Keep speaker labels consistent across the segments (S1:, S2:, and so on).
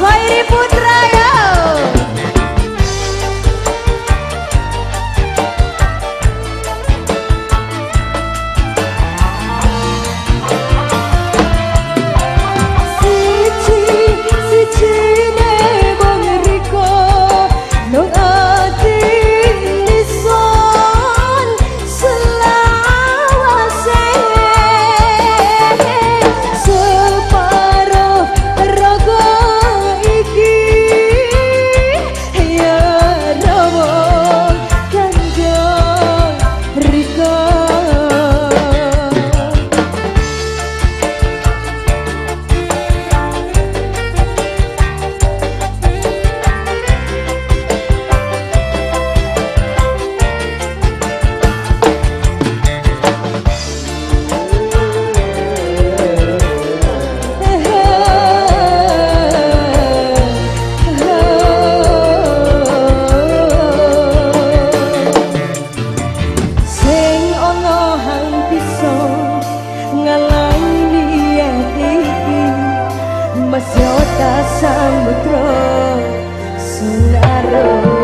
S1: खैरी पुत्र Sinar roh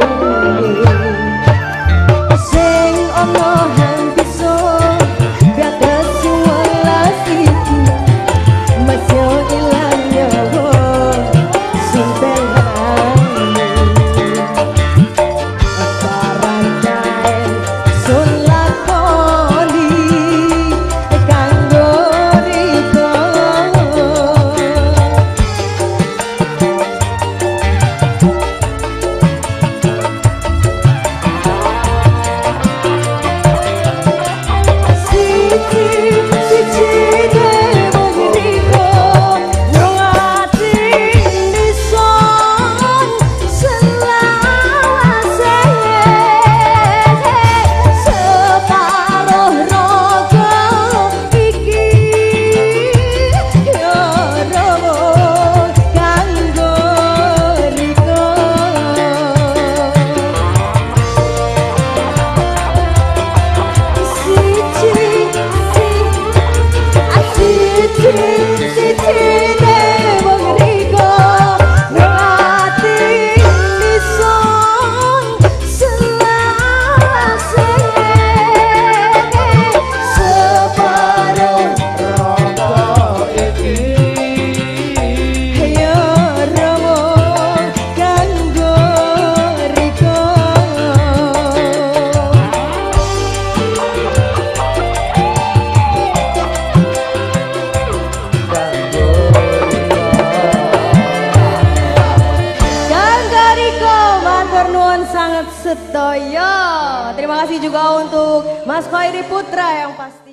S1: sangat setoyo. Terima kasih juga untuk Mas Khairi Putra yang pasti.